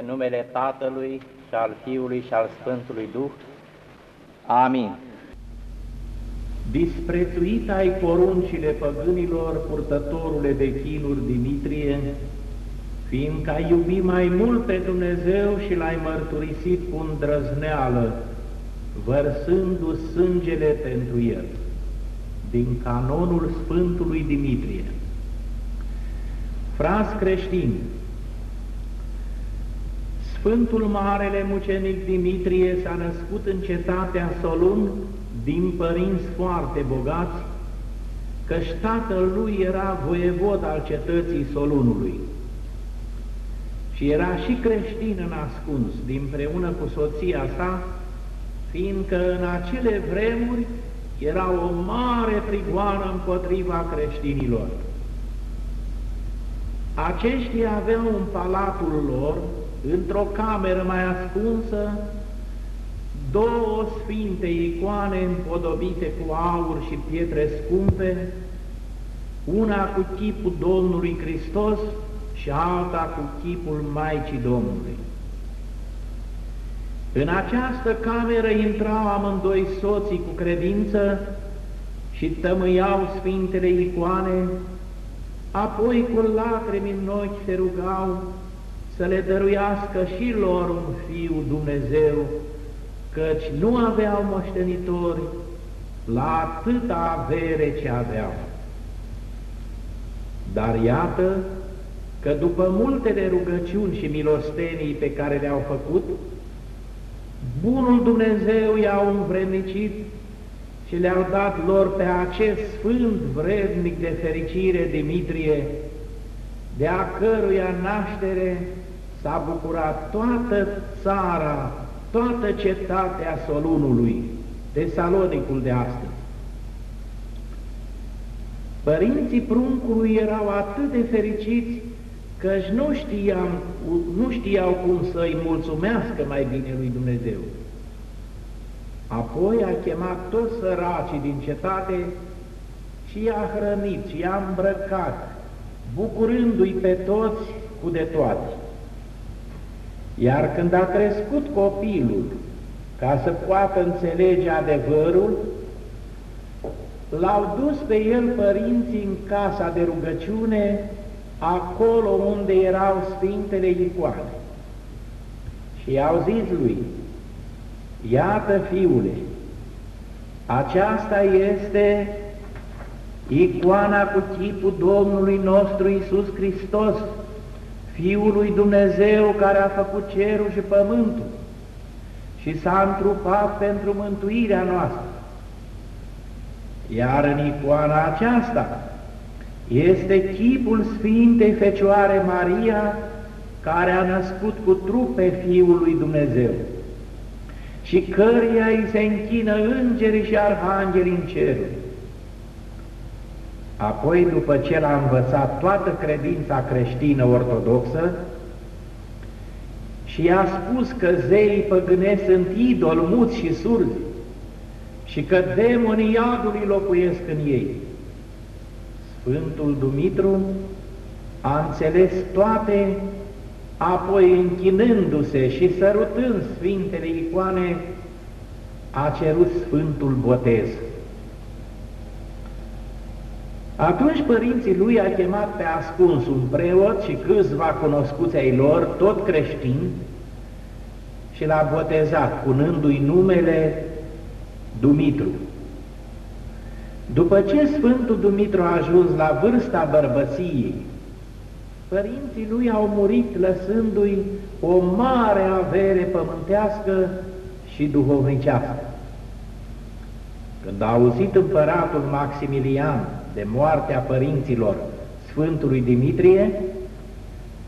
în numele Tatălui și al Fiului și al Sfântului Duh. Amin. Disprețuit ai poruncile păgânilor, purtătorule de chinuri Dimitrie, fiindcă ai iubit mai mult pe Dumnezeu și l-ai mărturisit cu îndrăzneală, vărsându sângele pentru el, din canonul Sfântului Dimitrie. Frați creștini, Sfântul Marele Mucenic Dimitrie s-a născut în cetatea Solun din părinți foarte bogați, căci tatăl lui era voievod al cetății Solunului și era și creștin în ascuns, dinpreună cu soția sa, fiindcă în acele vremuri era o mare prigoană împotriva creștinilor. Aceștia aveau în palatul lor, într-o cameră mai ascunsă, două sfinte icoane împodobite cu aur și pietre scumpe, una cu chipul Domnului Hristos și alta cu chipul Maicii Domnului. În această cameră intrau amândoi soții cu credință și tămâiau Sfintele icoane, apoi cu lacrimi în ochi se rugau să le dăruiască și lor un Fiu Dumnezeu, căci nu aveau moștenitori la atâta avere ce aveau. Dar iată că după multele rugăciuni și milostenii pe care le-au făcut, Bunul Dumnezeu i-au învrednicit și le-au dat lor pe acest sfânt vrednic de fericire Dimitrie, de a căruia naștere s-a bucurat toată țara, toată cetatea Solunului, Tesalonicul de astăzi. Părinții pruncului erau atât de fericiți căci nu, știam, nu știau cum să-i mulțumească mai bine lui Dumnezeu. Apoi a chemat toți săracii din cetate și i-a hrănit și i-a îmbrăcat, bucurându-i pe toți cu de toate. Iar când a crescut copilul, ca să poată înțelege adevărul, l-au dus pe el părinții în casa de rugăciune acolo unde erau Sfintele Icoane. Și i-au zis lui, iată fiule, aceasta este icoana cu chipul Domnului nostru Isus Hristos, Fiul lui Dumnezeu care a făcut cerul și pământul și s-a întrupat pentru mântuirea noastră. Iar în icoana aceasta este chipul Sfintei Fecioare Maria, care a născut cu trup pe Fiul lui Dumnezeu și căreia îi se închină îngerii și arhangeli în cer. Apoi, după ce l-a învățat toată credința creștină ortodoxă și i-a spus că zeii păgânesc sunt idol, muți și surzi și că demonii iadului locuiesc în ei, Sfântul Dumitru a înțeles toate, apoi închinându-se și sărutând Sfintele icoane, a cerut Sfântul Botez. Atunci părinții lui a chemat pe ascuns un preot și câțiva cunoscuți ai lor, tot creștini, și l-a botezat, punându-i numele Dumitru. După ce Sfântul Dumitru a ajuns la vârsta bărbăției, părinții lui au murit lăsându-i o mare avere pământească și duhovnicească. Când a auzit împăratul Maximilian de moartea părinților Sfântului Dimitrie,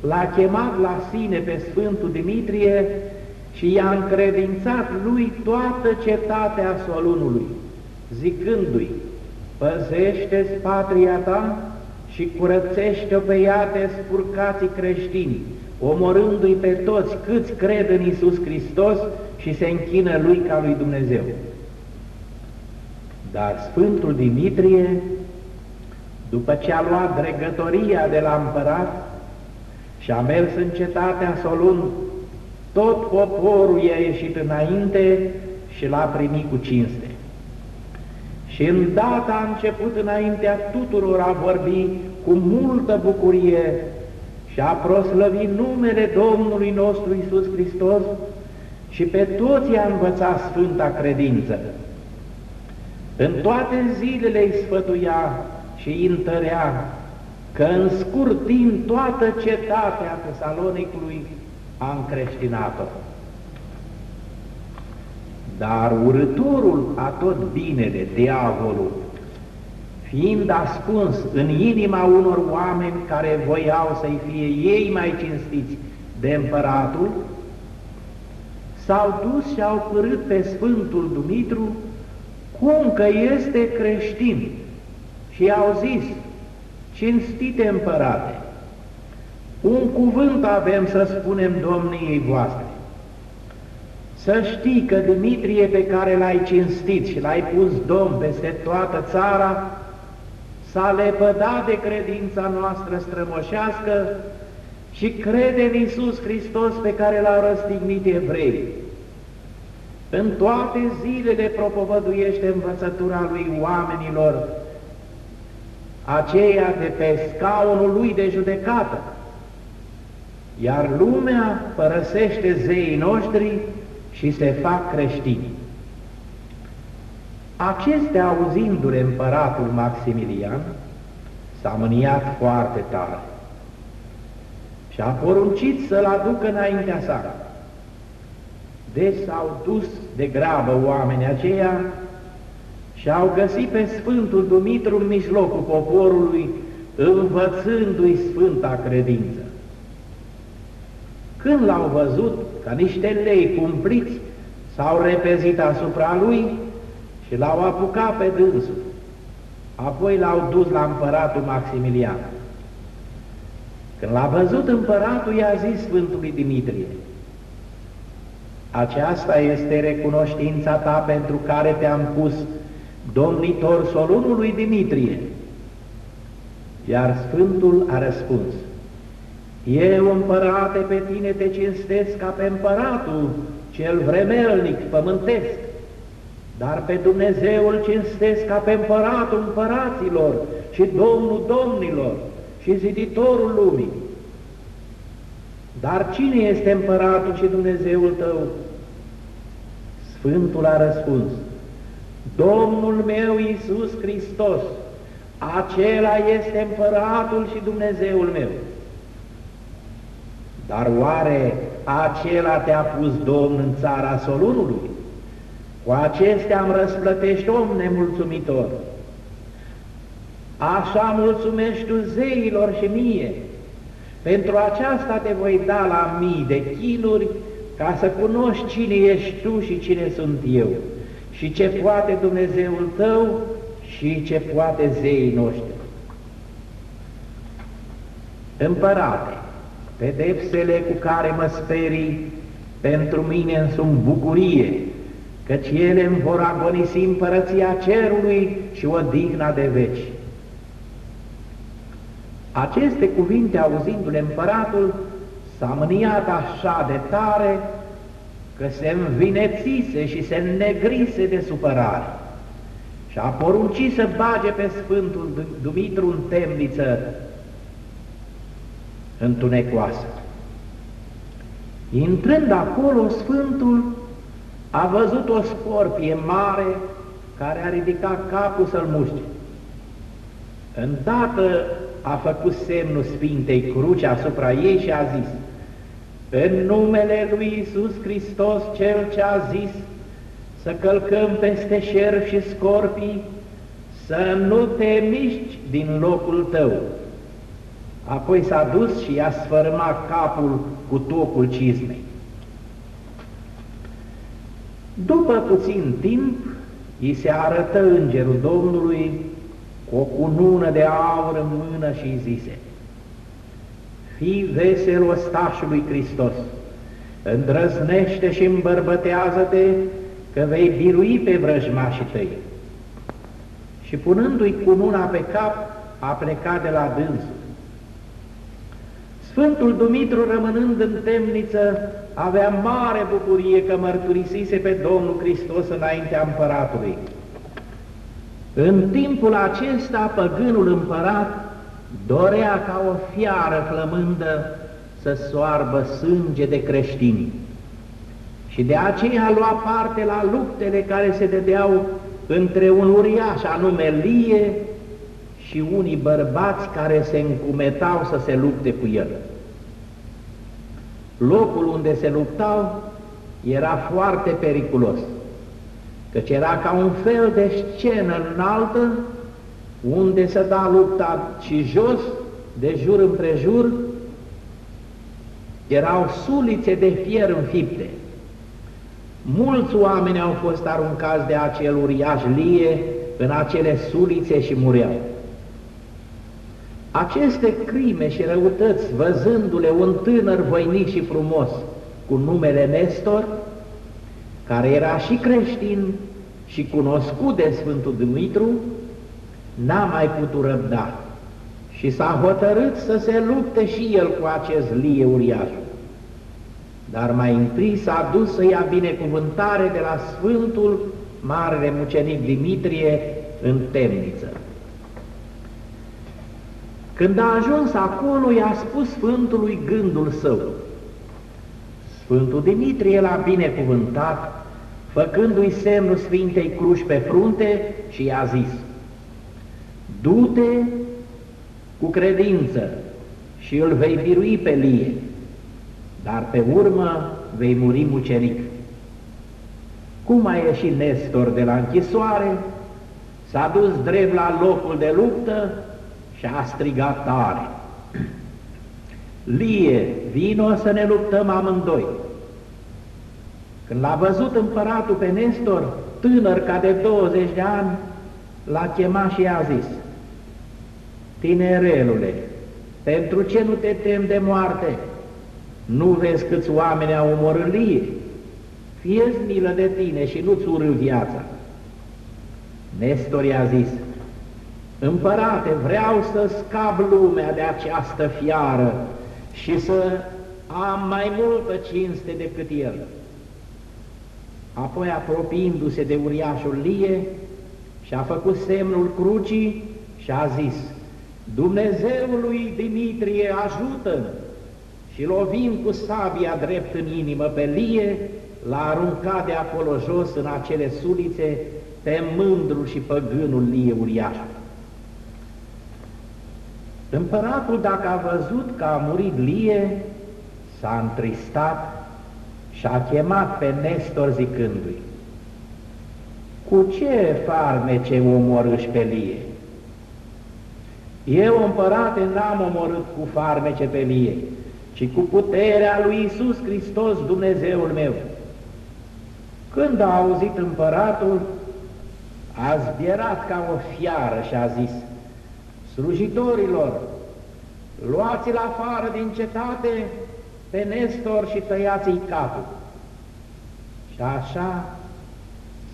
l-a chemat la sine pe Sfântul Dimitrie și i-a încredințat lui toată cetatea Solunului, zicându-i, păzește-ți patria ta și curățește-o pe ea de spurcații creștini, omorându-i pe toți câți cred în Iisus Hristos și se închină Lui ca Lui Dumnezeu. Dar Sfântul Dimitrie, după ce a luat dregătoria de la împărat și a mers în cetatea Solun tot poporul i-a ieșit înainte și l-a primit cu cinste. Și îndată a început înaintea tuturor a vorbi cu multă bucurie și a proslăvit numele Domnului nostru Isus Hristos și pe toți a învățat Sfânta Credință. În toate zilele îi sfătuia și îi întărea că în scurt timp toată cetatea Tesalonicului a încreștinat-o. Dar urătorul a tot binele, diavolul, fiind ascuns în inima unor oameni care voiau să-i fie ei mai cinstiți de împăratul, s-au dus și au părât pe Sfântul Dumitru cum că este creștin și au zis, cinstite împărate, un cuvânt avem să spunem domniei voastre. Să știi că Dimitrie pe care l-ai cinstit și l-ai pus domn peste toată țara, s-a lepădat de credința noastră strămoșească și crede în Iisus Hristos pe care l-au răstignit evrei. În toate zilele propovăduiește învățătura lui oamenilor, aceea de pe scaunul lui de judecată, iar lumea părăsește zeii noștri și se fac creștini. Acestea, auzindu-le împăratul Maximilian, s-a mâniat foarte tare și a poruncit să-l aducă înaintea sa. Deci s-au dus de grabă oamenii aceia și au găsit pe Sfântul Dumitru în mijlocul poporului, învățându-i Sfânta credință. Când l-au văzut ca niște lei cumpliți, s-au repezit asupra lui și l-au apucat pe dânsul. Apoi l-au dus la împăratul Maximilian. Când l-a văzut împăratul, i-a zis Sfântului Dimitrie, aceasta este recunoștința ta pentru care te-am pus domnitor solunului Dimitrie. Iar Sfântul a răspuns, Eu, împărate, pe tine te cinstesc ca pe împăratul cel vremelnic, pământesc, dar pe Dumnezeul cinstesc ca pe împăratul împăraților și Domnul domnilor și ziditorul lumii. Dar cine este împăratul și Dumnezeul tău? Sfântul a răspuns, Domnul meu Iisus Hristos, acela este împăratul și Dumnezeul meu. Dar oare acela te-a pus Domn în țara Solunului? Cu acestea îmi răsplătești om nemulțumitor. Așa mulțumești tu zeilor și mie. Pentru aceasta te voi da la mii de chinuri ca să cunoști cine ești tu și cine sunt eu și ce poate Dumnezeul tău și ce poate zeii noștri. Împărate, pedepsele cu care mă sperii pentru mine sunt bucurie, căci ele îmi vor agonisi împărăția cerului și odihna de veci. Aceste cuvinte, auzindu-le împăratul, s-a mâniat așa de tare că se învinețise și se înnegrise de supărare și a poruncit să bage pe Sfântul Dumitru în temniță întunecoasă. Intrând acolo, Sfântul a văzut o scorpie mare care a ridicat capul să-l muște. Îndată a făcut semnul Sfintei Cruci asupra ei și a zis, în numele lui Isus Hristos, Cel ce a zis să călcăm peste șerpi și scorpii, să nu te miști din locul tău. Apoi s-a dus și i-a sfărâmat capul cu tocul cizmei. După puțin timp, îi se arătă îngerul Domnului cu o cunună de aur în mână și îi zise, Fii vesel ostașului Hristos, îndrăznește și îmbărbătează-te că vei birui pe vrăjmașii tăi. Și punându-i cununa pe cap, a plecat de la dânsul. Sfântul Dumitru, rămânând în temniță, avea mare bucurie că mărturisise pe Domnul Hristos înaintea împăratului. În timpul acesta, păgânul împărat dorea ca o fiară flămândă să soarbă sânge de creștini. Și de aceea lua parte la luptele care se dedeau între un uriaș anume Lie și unii bărbați care se încumetau să se lupte cu el. Locul unde se luptau era foarte periculos, căci era ca un fel de scenă înaltă unde se da lupta și jos, de jur împrejur, erau sulițe de fier înfipte. Mulți oameni au fost aruncați de acel uriaș lie în acele sulițe și mureau. Aceste crime și răutăți, văzându-le un tânăr voinic și frumos cu numele Nestor, care era și creștin și cunoscut de Sfântul Dumitru, n-a mai putut răbda și s-a hotărât să se lupte și el cu acest lie uriaș. Dar mai întâi s-a dus să ia binecuvântare de la Sfântul Marele Mucenic Dimitrie în temniță. Când a ajuns acolo, i-a spus Sfântului gândul său. Sfântul Dimitrie l-a binecuvântat, făcându-i semnul Sfintei Cruci pe frunte și i-a zis, Du-te cu credință și îl vei birui pe lie, dar pe urmă vei muri mucenic. Cum a ieșit Nestor de la închisoare, s-a dus drept la locul de luptă și a strigat tare. Lie, vino să ne luptăm amândoi. Când l-a văzut împăratul pe Nestor, tânăr ca de 20 de ani, l-a chemat și i-a zis, Tinerelule, pentru ce nu te tem de moarte? Nu vezi câți oameni au omorât Lie? fie milă de tine și nu-ți urâ viața. Nestor i-a zis, Împărate, vreau să scap lumea de această fiară și să am mai multă cinste decât el. Apoi, apropiindu-se de uriașul Lie, și-a făcut semnul crucii și a zis, Dumnezeului Dimitrie ajută Și lovind cu sabia drept în inimă pe Lie, l-a aruncat de acolo jos în acele sulițe pe mândrul și păgânul Lie uriașul. Împăratul, dacă a văzut că a murit Lie, s-a întristat și a chemat pe Nestor zicându-i, Cu ce farmece omorâși pe Lie? Eu, împărate, n-am omorât cu farmece pe Lie, ci cu puterea lui Isus Hristos, Dumnezeul meu. Când a auzit împăratul, a zbierat ca o fiară și a zis, slujitorilor, luați-l afară din cetate pe Nestor și tăiați-i capul. Și așa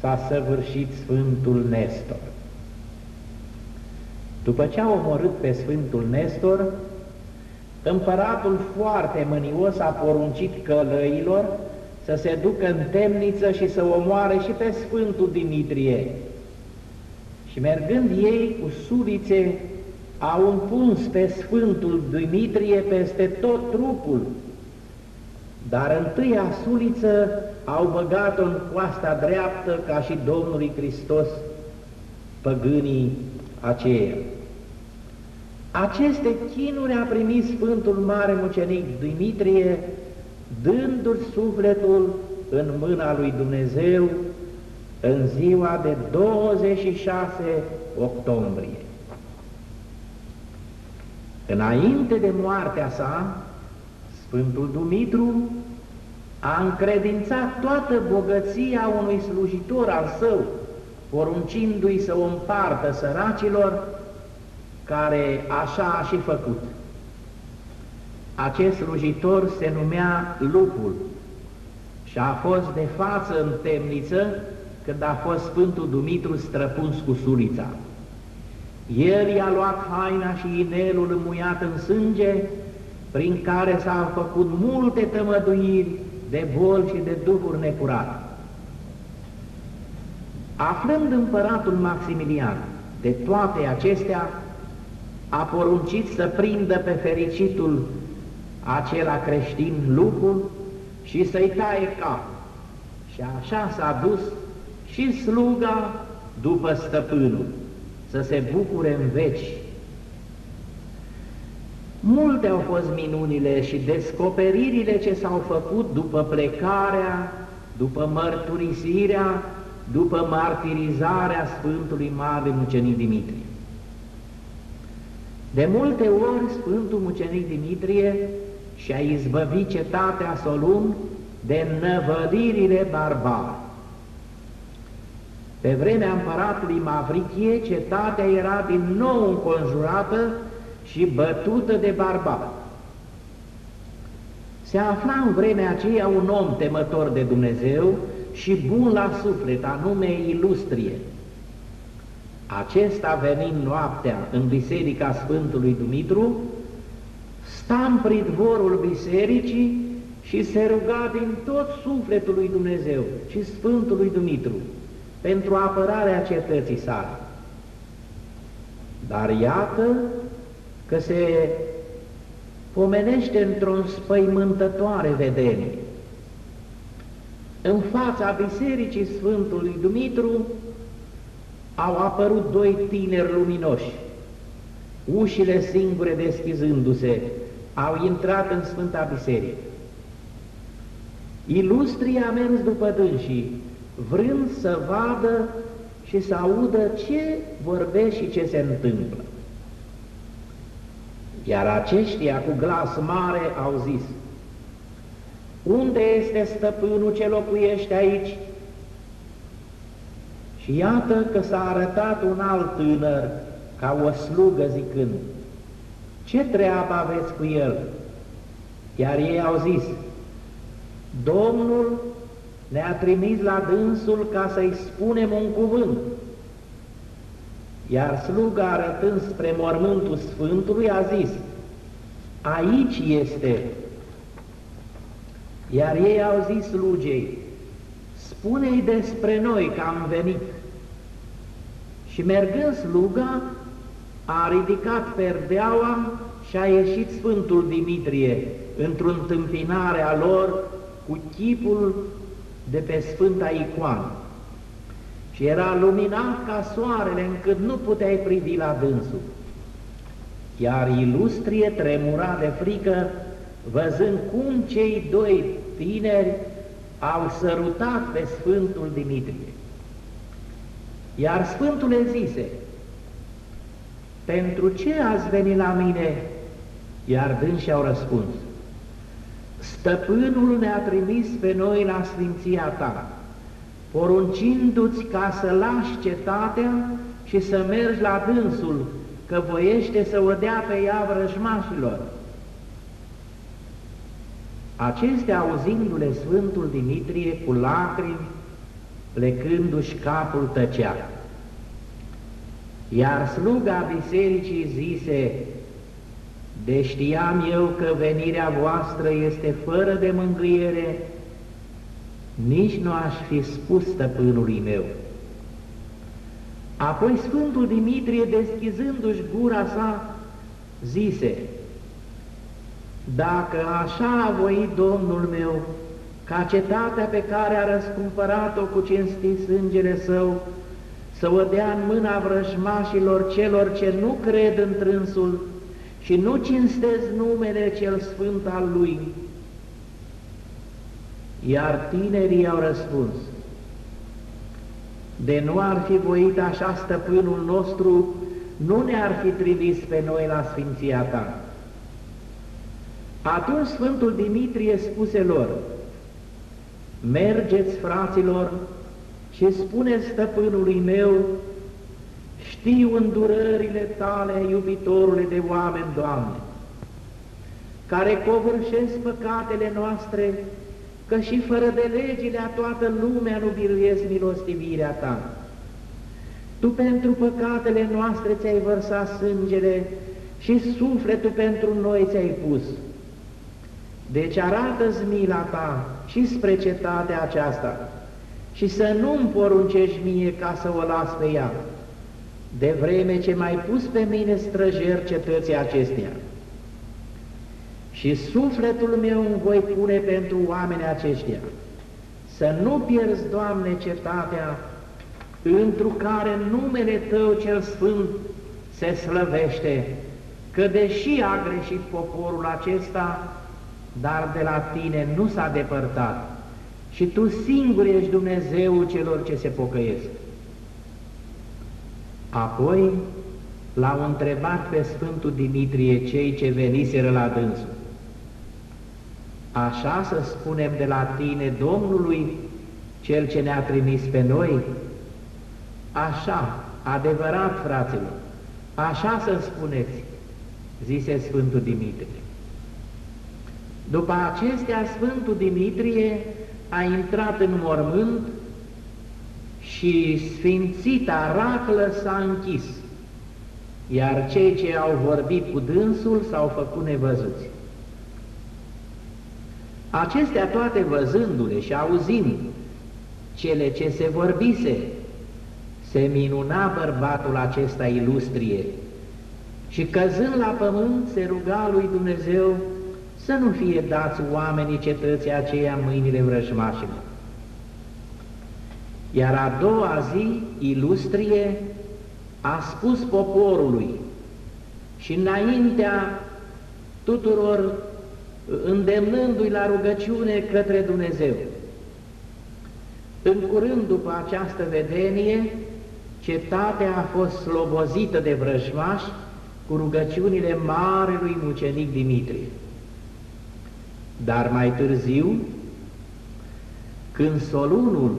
s-a săvârșit Sfântul Nestor. După ce a omorât pe Sfântul Nestor, împăratul foarte mânios a poruncit călăilor să se ducă în temniță și să omoare și pe Sfântul Dimitrie. Și mergând ei cu sulițe au împuns pe Sfântul Dimitrie peste tot trupul, dar întâia suliță au băgat-o în coasta dreaptă ca și Domnului Hristos păgânii aceea. Aceste chinuri a primit Sfântul Mare Mucenic Dimitrie, dându-și sufletul în mâna lui Dumnezeu în ziua de 26 octombrie. Înainte de moartea sa, Sfântul Dumitru a încredințat toată bogăția unui slujitor al său, poruncindu-i să o împartă săracilor, care așa a și făcut. Acest slujitor se numea Lupul și a fost de față în temniță când a fost Sfântul Dumitru străpuns cu sulița. El i-a luat haina și inelul înmuiat în sânge prin care s-au făcut multe tămăduiri de boli și de duhuri necurate. Aflând împăratul Maximilian de toate acestea, a poruncit să prindă pe fericitul acela creștin lupul și să-i taie cap. Și așa s-a dus și sluga după stăpânul, să se bucure în veci. Multe au fost minunile și descoperirile ce s-au făcut după plecarea, după mărturisirea, după martirizarea Sfântului Mare Mucenic Dimitrie. De multe ori Sfântul Mucenic Dimitrie și-a izbăvit cetatea Solun de năvălirile barbare. Pe vremea împăratului Mavrichie, cetatea era din nou înconjurată și bătută de barbari. Se afla în vremea aceea un om temător de Dumnezeu și bun la suflet, anume Ilustrie. Acesta venind noaptea în biserica Sfântului Dumitru, sta în pridvorul bisericii și se ruga din tot sufletul lui Dumnezeu și Sfântului Dumitru pentru apărarea cetății sale. Dar iată că se pomenește într-o spăimântătoare vedenie. În fața bisericii Sfântului Dumitru au apărut doi tineri luminoși, ușile singure deschizându-se, au intrat în Sfânta Biserică. Ilustrii a mers după dânsii, vrând să vadă și să audă ce vorbește și ce se întâmplă. Iar aceștia cu glas mare au zis, Unde este stăpânul ce locuiește aici? Și iată că s-a arătat un alt tânăr ca o slugă zicând, Ce treabă aveți cu el? Iar ei au zis, Domnul ne-a trimis la dânsul ca să-i spunem un cuvânt. Iar sluga arătând spre mormântul Sfântului a zis, aici este. Iar ei au zis slugei, spune-i despre noi că am venit. Și mergând sluga, a ridicat perdeaua și a ieșit Sfântul Dimitrie într-o întâmpinare a lor cu chipul de pe Sfânta Icoană și era luminat ca soarele încât nu puteai privi la dânsul. Iar ilustrie tremura de frică văzând cum cei doi tineri au sărutat pe Sfântul Dimitrie. Iar Sfântul le zise, pentru ce ați venit la mine? Iar dânsi au răspuns, Stăpânul ne-a trimis pe noi la sfinția ta, poruncindu-ți ca să lași cetatea și să mergi la dânsul, că voiește să o dea pe ea vrăjmașilor. Acestea, auzindu-le Sfântul Dimitrie cu lacrimi, plecându-și capul tăcea. Iar sluga bisericii zise, de știam eu că venirea voastră este fără de mângâiere, nici nu aș fi spus stăpânului meu. Apoi Sfântul Dimitrie, deschizându-și gura sa, zise, Dacă așa a voit Domnul meu, ca cetatea pe care a răscumpărat-o cu cinstit sângele său, să o dea în mâna vrăjmașilor celor ce nu cred în trânsul, și nu cinstezi numele cel sfânt al Lui. Iar tinerii au răspuns, de nu ar fi voit așa stăpânul nostru, nu ne-ar fi trimis pe noi la sfinția ta. Atunci Sfântul Dimitrie spuse lor, mergeți, fraților, și spuneți stăpânului meu știu îndurările tale, iubitorule de oameni, Doamne, care covârșesc păcatele noastre, că și fără de legile a toată lumea nu biruiesc milostivirea Ta. Tu pentru păcatele noastre ți-ai vărsat sângele și sufletul pentru noi ți-ai pus. Deci arată-ți mila ta și spre cetatea aceasta și să nu-mi poruncești mie ca să o las pe ea, de vreme ce mai pus pe mine străjer cetății acesteia. Și sufletul meu îmi voi pune pentru oamenii aceștia, să nu pierzi, Doamne, cetatea, întru care numele Tău cel Sfânt se slăvește, că deși a greșit poporul acesta, dar de la Tine nu s-a depărtat și Tu singur ești Dumnezeul celor ce se pocăiesc. Apoi l-au întrebat pe Sfântul Dimitrie cei ce veniseră la dânsul. Așa să spunem de la tine, Domnului, Cel ce ne-a trimis pe noi? Așa, adevărat, fraților, așa să spuneți, zise Sfântul Dimitrie. După acestea, Sfântul Dimitrie a intrat în mormânt și sfințita raclă s-a închis, iar cei ce au vorbit cu dânsul s-au făcut nevăzuți. Acestea toate văzându-le și auzind cele ce se vorbise, se minuna bărbatul acesta ilustrie și căzând la pământ se ruga lui Dumnezeu să nu fie dați oamenii cetății aceia mâinile vrăjmașilor. Iar a doua zi, ilustrie, a spus poporului și înaintea tuturor îndemnându-i la rugăciune către Dumnezeu. În curând după această vedenie, cetatea a fost slobozită de vrăjmași cu rugăciunile marelui mucenic Dimitrie. Dar mai târziu, când Solunul,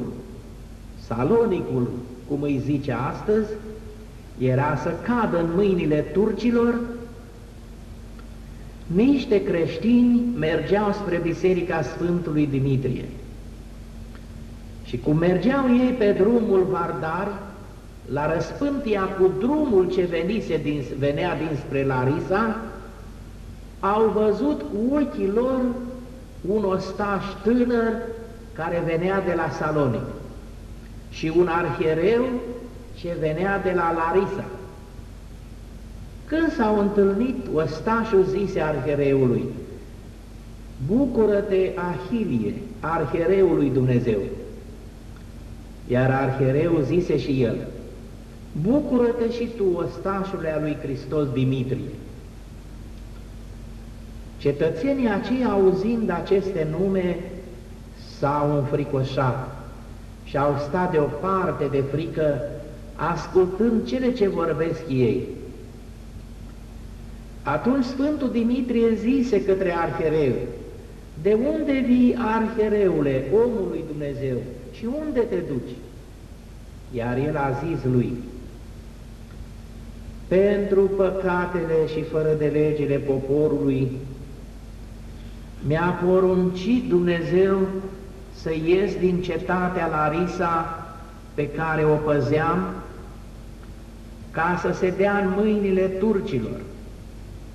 Salonicul, cum îi zice astăzi, era să cadă în mâinile turcilor, niște creștini mergeau spre Biserica Sfântului Dimitrie. Și cum mergeau ei pe drumul Vardar, la răspântia cu drumul ce venise din, venea dinspre Larisa, au văzut cu ochii lor un ostaș tânăr care venea de la Salonic și un arhiereu ce venea de la Larisa. Când s-au întâlnit, ostașul zise arhereului, Bucură-te, Ahilie, arhereului Dumnezeu. Iar arhereu zise și el, Bucură-te și tu, ostașule a lui Hristos Dimitrie. Cetățenii aceia, auzind aceste nume, s-au înfricoșat și au stat deoparte de frică, ascultând cele ce vorbesc ei. Atunci Sfântul Dimitrie zise către arhereu, De unde vii, arhereule, omului Dumnezeu, și unde te duci? Iar el a zis lui, Pentru păcatele și fără de legile poporului, mi-a poruncit Dumnezeu să ies din cetatea Larisa pe care o păzeam, ca să se dea în mâinile turcilor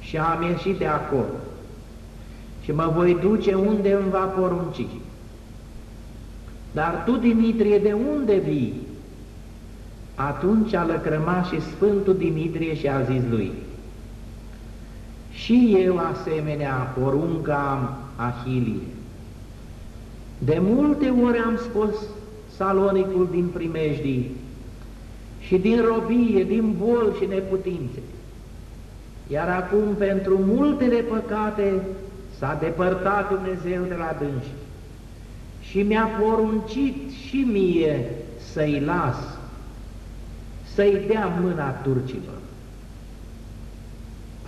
și am ieșit de acolo și mă voi duce unde îmi va porunci. Dar tu, Dimitrie, de unde vii? Atunci a lăcrămat și Sfântul Dimitrie și a zis lui, și eu asemenea porunca am Ahilie. De multe ori am spus salonicul din primejdii și din robie, din bol și neputințe. Iar acum, pentru multele păcate, s-a depărtat Dumnezeu de la dânsi și mi-a poruncit și mie să-i las, să-i dea mâna turcilor.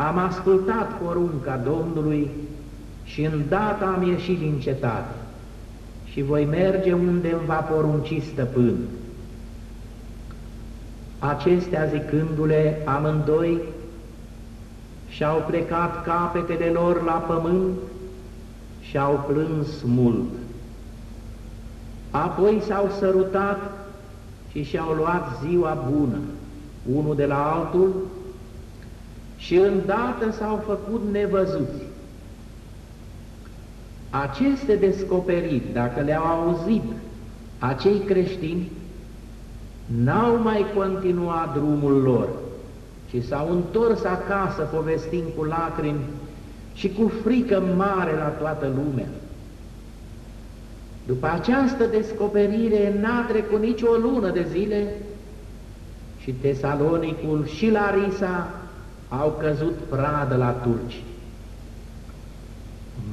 Am ascultat porunca Domnului și îndată am ieșit din cetate și voi merge unde îmi va porunci stăpân. Acestea zicându-le amândoi și-au plecat capetele lor la pământ și au plâns mult. Apoi s-au sărutat și și-au luat ziua bună, unul de la altul, și îndată s-au făcut nevăzuți. aceste descoperiri, dacă le-au auzit acei creștini, n-au mai continuat drumul lor, ci s-au întors acasă povestind cu lacrimi și cu frică mare la toată lumea. După această descoperire n-a trecut nici o lună de zile și Tesalonicul și Larisa au căzut pradă la turci.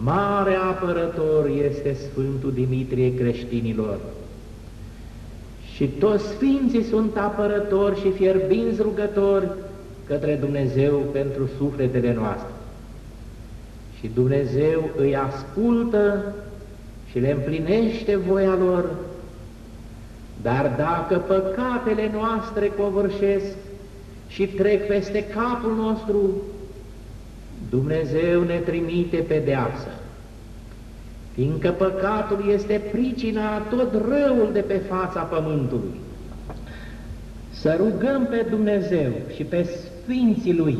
Mare apărător este Sfântul Dimitrie creștinilor și toți Sfinții sunt apărători și fierbinți rugători către Dumnezeu pentru sufletele noastre. Și Dumnezeu îi ascultă și le împlinește voia lor, dar dacă păcatele noastre covârșesc și trec peste capul nostru, Dumnezeu ne trimite pedeapsă, fiindcă păcatul este pricina tot răul de pe fața pământului. Să rugăm pe Dumnezeu și pe Sfinții Lui,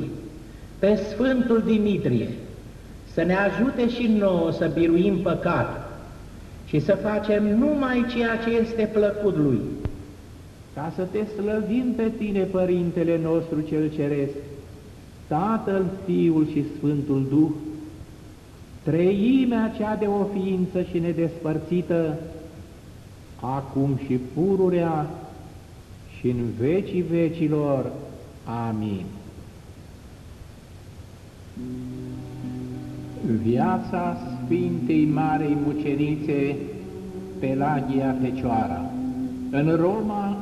pe Sfântul Dimitrie, să ne ajute și nouă să biruim păcatul și să facem numai ceea ce este plăcut Lui, ca să te slăvim pe tine, Părintele nostru cel Ceresc, Tatăl, Fiul și Sfântul Duh, treimea cea de o ființă și nedespărțită, acum și pururea și în vecii vecilor. Amin. Viața Sfintei Marei Mucenițe Pelagia Fecioara În Roma